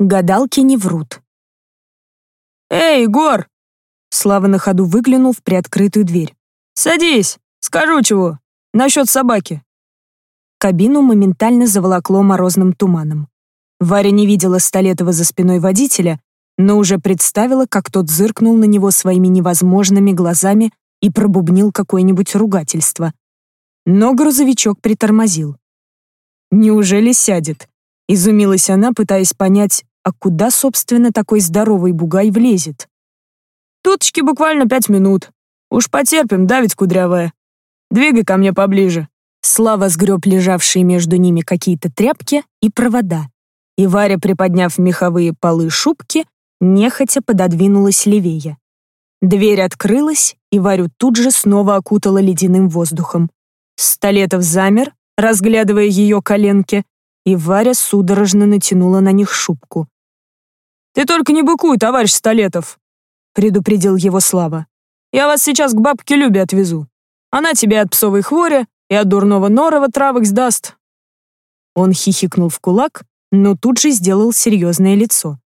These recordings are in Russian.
Гадалки не врут. «Эй, Егор!» Слава на ходу выглянул в приоткрытую дверь. «Садись, скажу чего. Насчет собаки». Кабину моментально заволокло морозным туманом. Варя не видела Столетова за спиной водителя, но уже представила, как тот зыркнул на него своими невозможными глазами и пробубнил какое-нибудь ругательство. Но грузовичок притормозил. «Неужели сядет?» — изумилась она, пытаясь понять, а куда, собственно, такой здоровый бугай влезет? «Туточки буквально пять минут. Уж потерпим, давить кудрявая. Двигай ко мне поближе». Слава сгреб лежавшие между ними какие-то тряпки и провода, и Варя, приподняв меховые полы шубки, нехотя пододвинулась левее. Дверь открылась, и Варю тут же снова окутала ледяным воздухом. Столетов замер, разглядывая ее коленки, и Варя судорожно натянула на них шубку. «Ты только не быкуй, товарищ Столетов!» — предупредил его Слава. «Я вас сейчас к бабке Любе отвезу. Она тебе от псовой хвори и от дурного норова травок сдаст». Он хихикнул в кулак, но тут же сделал серьезное лицо.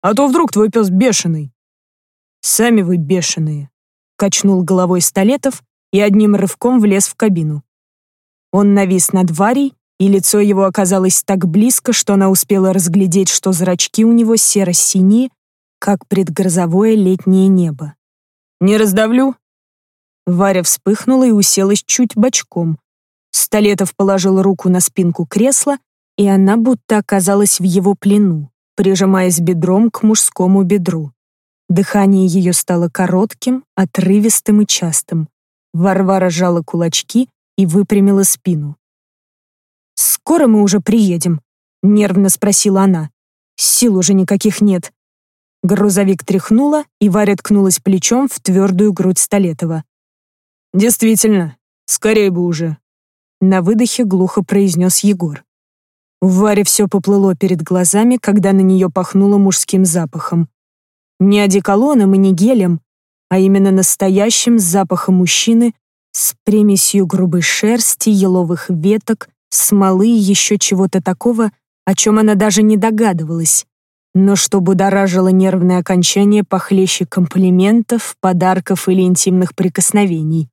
«А то вдруг твой пес бешеный». «Сами вы бешеные», — качнул головой Столетов и одним рывком влез в кабину. Он навис над Варей, и лицо его оказалось так близко, что она успела разглядеть, что зрачки у него серо-синие, как предгрозовое летнее небо. «Не раздавлю?» Варя вспыхнула и уселась чуть бочком. Столетов положил руку на спинку кресла, и она будто оказалась в его плену, прижимаясь бедром к мужскому бедру. Дыхание ее стало коротким, отрывистым и частым. Варвара сжала кулачки и выпрямила спину. «Скоро мы уже приедем?» — нервно спросила она. «Сил уже никаких нет». Грузовик тряхнула, и Варя ткнулась плечом в твердую грудь Столетова. «Действительно, скорее бы уже», — на выдохе глухо произнес Егор. У Варе все поплыло перед глазами, когда на нее пахнуло мужским запахом. Не одеколоном и не гелем, а именно настоящим запахом мужчины с примесью грубой шерсти, еловых веток, смолы и еще чего-то такого, о чем она даже не догадывалась, но что будоражило нервное окончание похлеще комплиментов, подарков или интимных прикосновений.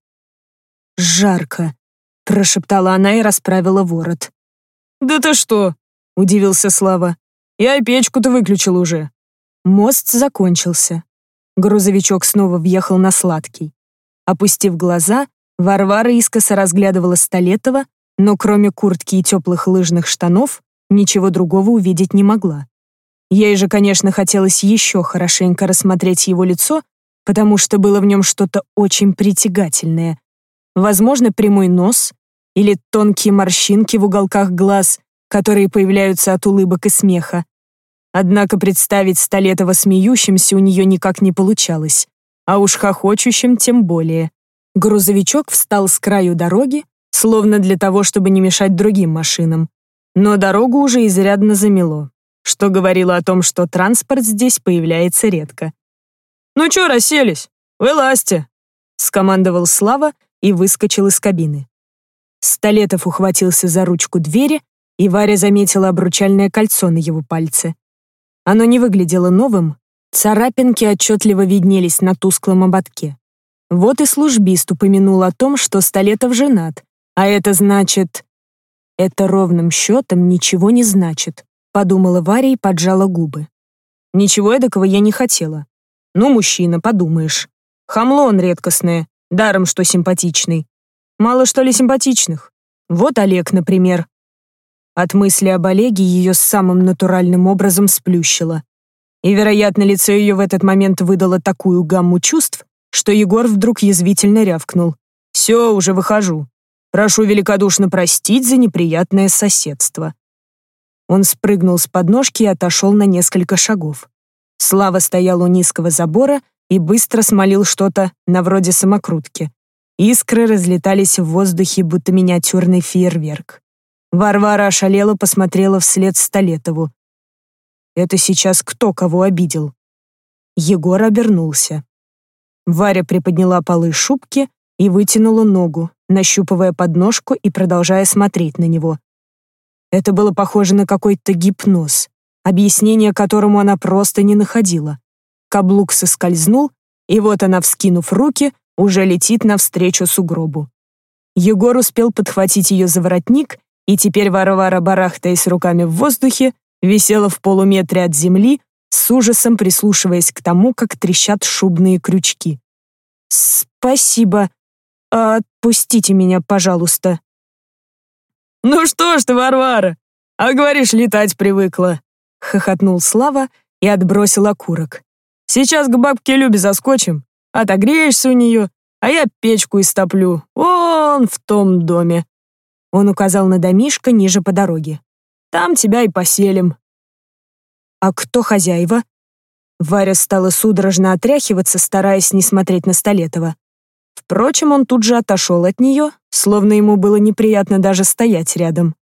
«Жарко», — прошептала она и расправила ворот. «Да ты что?» — удивился Слава. «Я и печку-то выключил уже». Мост закончился. Грузовичок снова въехал на сладкий. Опустив глаза, Варвара искоса разглядывала Столетова, но кроме куртки и теплых лыжных штанов ничего другого увидеть не могла. Ей же, конечно, хотелось еще хорошенько рассмотреть его лицо, потому что было в нем что-то очень притягательное. Возможно, прямой нос или тонкие морщинки в уголках глаз, которые появляются от улыбок и смеха. Однако представить Столетова смеющимся у нее никак не получалось, а уж хохочущим тем более. Грузовичок встал с краю дороги, словно для того, чтобы не мешать другим машинам. Но дорогу уже изрядно замело, что говорило о том, что транспорт здесь появляется редко. «Ну чё расселись? Вылазьте!» — скомандовал Слава и выскочил из кабины. Столетов ухватился за ручку двери, и Варя заметила обручальное кольцо на его пальце. Оно не выглядело новым, царапинки отчетливо виднелись на тусклом ободке. Вот и службист упомянул о том, что Столетов женат, а это значит... Это ровным счетом ничего не значит, подумала Варя и поджала губы. Ничего эдакого я не хотела. Ну, мужчина, подумаешь. Хамло он редкостное, даром что симпатичный. Мало что ли симпатичных. Вот Олег, например. От мысли об Олеге ее самым натуральным образом сплющило. И, вероятно, лицо ее в этот момент выдало такую гамму чувств, что Егор вдруг язвительно рявкнул. «Все, уже выхожу. Прошу великодушно простить за неприятное соседство». Он спрыгнул с подножки и отошел на несколько шагов. Слава стоял у низкого забора и быстро смолил что-то на вроде самокрутки. Искры разлетались в воздухе, будто миниатюрный фейерверк. Варвара ошалела посмотрела вслед Столетову. Это сейчас кто кого обидел? Егор обернулся. Варя приподняла полы шубки и вытянула ногу, нащупывая подножку и продолжая смотреть на него. Это было похоже на какой-то гипноз, объяснения которому она просто не находила. Каблук соскользнул, и вот она, вскинув руки, уже летит навстречу сугробу. Егор успел подхватить ее за воротник, и теперь Варвара, барахтаясь руками в воздухе, висела в полуметре от земли, с ужасом прислушиваясь к тому, как трещат шубные крючки. «Спасибо. Отпустите меня, пожалуйста». «Ну что ж ты, Варвара, а говоришь, летать привыкла», — хохотнул Слава и отбросил окурок. «Сейчас к бабке Любе заскочим, отогреешься у нее, а я печку истоплю, вон в том доме». Он указал на домишко ниже по дороге. «Там тебя и поселим». «А кто хозяева?» Варя стала судорожно отряхиваться, стараясь не смотреть на Столетова. Впрочем, он тут же отошел от нее, словно ему было неприятно даже стоять рядом.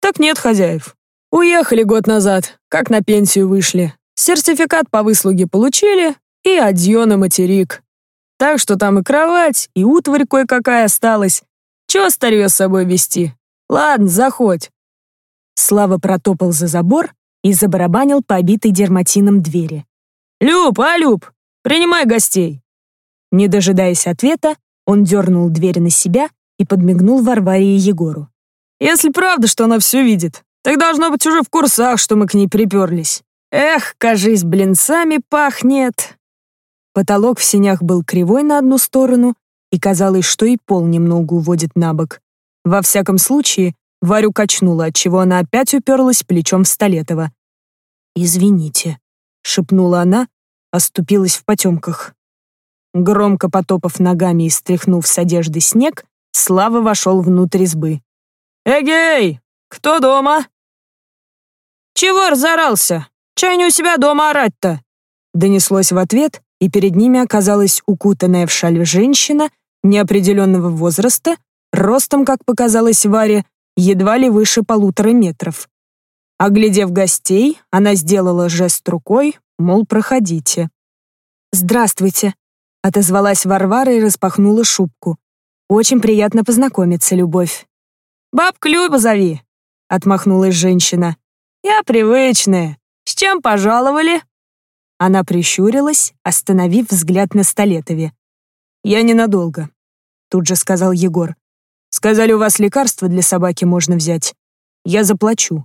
«Так нет хозяев. Уехали год назад, как на пенсию вышли. Сертификат по выслуге получили и адьё на материк. Так что там и кровать, и утварь кое-какая осталась. Чего старье с собой вести? Ладно, заходь». Слава протопал за забор и забарабанил по обитой дерматином двери. «Люб, а, Люб, принимай гостей!» Не дожидаясь ответа, он дернул дверь на себя и подмигнул Варваре и Егору. «Если правда, что она все видит, так должно быть уже в курсах, что мы к ней приперлись. Эх, кажись, блинцами пахнет!» Потолок в синях был кривой на одну сторону, и казалось, что и пол немного уводит на бок. Во всяком случае, Варю качнуло, отчего она опять уперлась плечом в Столетова. «Извините», — шепнула она, оступилась в потемках. Громко потопав ногами и стряхнув с одежды снег, Слава вошел внутрь избы. «Эгей! Кто дома?» «Чего разорался? Чай не у себя дома орать-то?» Донеслось в ответ, и перед ними оказалась укутанная в шаль женщина неопределенного возраста, ростом, как показалось Варе, едва ли выше полутора метров. Оглядев гостей, она сделала жест рукой, мол, проходите. «Здравствуйте», Отозвалась Варвара и распахнула шубку. «Очень приятно познакомиться, Любовь». «Бабка Люба зови», — отмахнулась женщина. «Я привычная. С чем пожаловали?» Она прищурилась, остановив взгляд на Столетове. «Я ненадолго», — тут же сказал Егор. «Сказали, у вас лекарства для собаки можно взять. Я заплачу».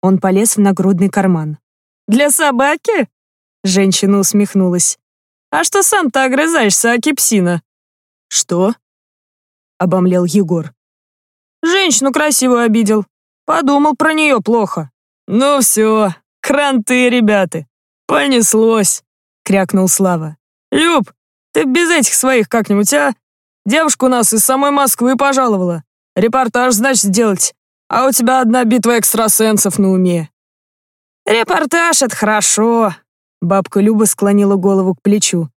Он полез в нагрудный карман. «Для собаки?» Женщина усмехнулась. А что сам-то огрызаешься, Акипсина?» «Что?» — обомлел Егор. «Женщину красивую обидел. Подумал про нее плохо. Ну все, кранты, ребята. Понеслось», — крякнул Слава. «Люб, ты без этих своих как-нибудь, а? Девушка у нас из самой Москвы пожаловала. Репортаж, значит, сделать. А у тебя одна битва экстрасенсов на уме». «Репортаж — это хорошо», Бабка Люба склонила голову к плечу.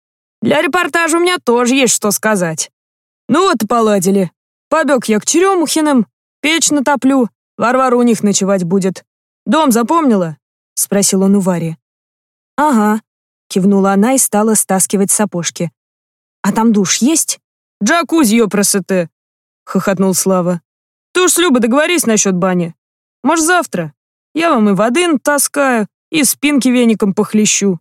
«Для репортажа у меня тоже есть что сказать. Ну вот и поладили. Побег я к Черемухиным, печь натоплю, Варвара у них ночевать будет. Дом запомнила?» — спросил он у Вари. «Ага», — кивнула она и стала стаскивать сапожки. «А там душ есть?» «Джакузи, ёпросыты!» — хохотнул Слава. «Ты уж с Любой договорись насчет бани. Может, завтра? Я вам и воды натаскаю, и спинки веником похлещу».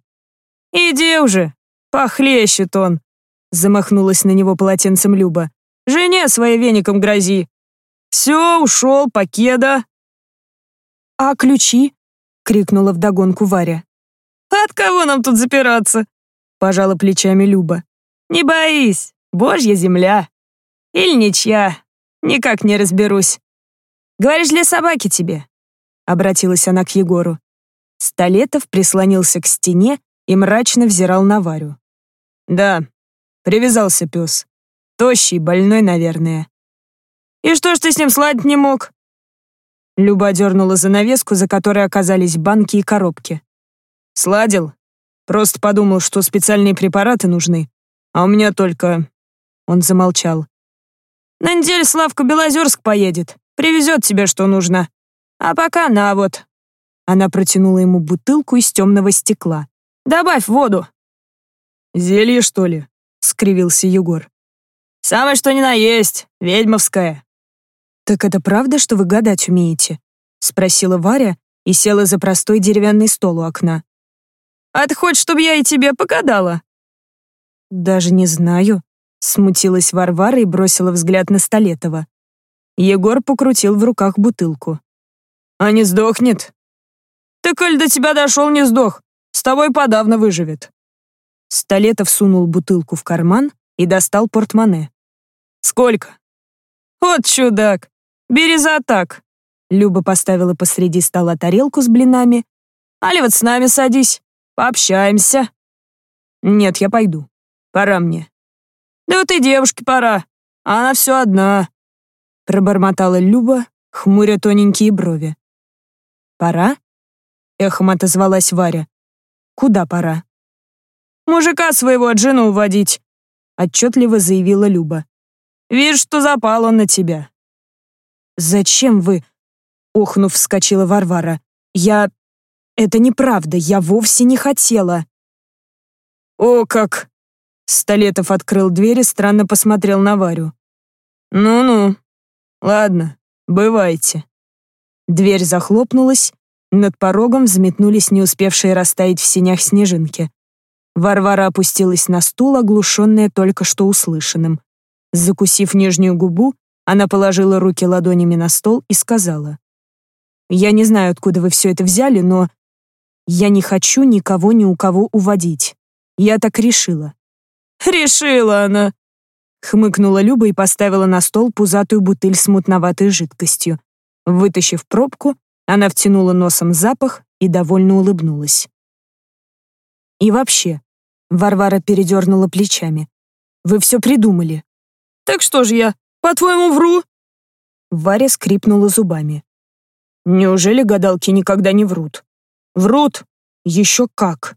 «Иди уже, похлещет он», — замахнулась на него полотенцем Люба. «Жене своей веником грози. Все, ушел, покеда». «А ключи?» — крикнула вдогонку Варя. «От кого нам тут запираться?» — пожала плечами Люба. «Не боись, божья земля. Или ничья, никак не разберусь. Говоришь, для собаки тебе?» — обратилась она к Егору. Столетов прислонился к стене и мрачно взирал на Варю. «Да, привязался пес. Тощий, больной, наверное. И что ж ты с ним сладить не мог?» Люба дернула занавеску, за которой оказались банки и коробки. «Сладил? Просто подумал, что специальные препараты нужны. А у меня только...» Он замолчал. «На неделю Славка Белозерск поедет. Привезет тебе, что нужно. А пока на вот, она протянула ему бутылку из темного стекла. «Добавь воду!» «Зелье, что ли?» — скривился Егор. «Самое что ни на есть, ведьмовское». «Так это правда, что вы гадать умеете?» — спросила Варя, и села за простой деревянный стол у окна. «А ты хочешь, чтобы я и тебе погадала?» «Даже не знаю», — смутилась Варвара и бросила взгляд на Столетова. Егор покрутил в руках бутылку. «А не сдохнет?» «Ты, коль до тебя дошел, не сдох. С тобой подавно выживет». Столетов сунул бутылку в карман и достал портмоне. «Сколько?» «Вот чудак! Бери за так!» Люба поставила посреди стола тарелку с блинами. «Али вот с нами садись, пообщаемся». «Нет, я пойду. Пора мне». «Да вот и девушке пора. Она все одна», — пробормотала Люба, хмуря тоненькие брови. «Пора?» — эхом отозвалась Варя. «Куда пора?» «Мужика своего от жены уводить», — отчетливо заявила Люба. «Вижу, что запал он на тебя». «Зачем вы?» — охнув, вскочила Варвара. «Я... Это неправда, я вовсе не хотела». «О, как!» Столетов открыл дверь и странно посмотрел на Варю. «Ну-ну, ладно, бывайте». Дверь захлопнулась, над порогом взметнулись не успевшие растаять в синях снежинки. Варвара опустилась на стул, оглушенная только что услышанным. Закусив нижнюю губу, она положила руки ладонями на стол и сказала. «Я не знаю, откуда вы все это взяли, но я не хочу никого ни у кого уводить. Я так решила». «Решила она!» Хмыкнула Люба и поставила на стол пузатую бутыль с мутноватой жидкостью. Вытащив пробку, она втянула носом запах и довольно улыбнулась. «И вообще, Варвара передернула плечами. «Вы все придумали». «Так что же я, по-твоему, вру?» Варя скрипнула зубами. «Неужели гадалки никогда не врут?» «Врут! Еще как!»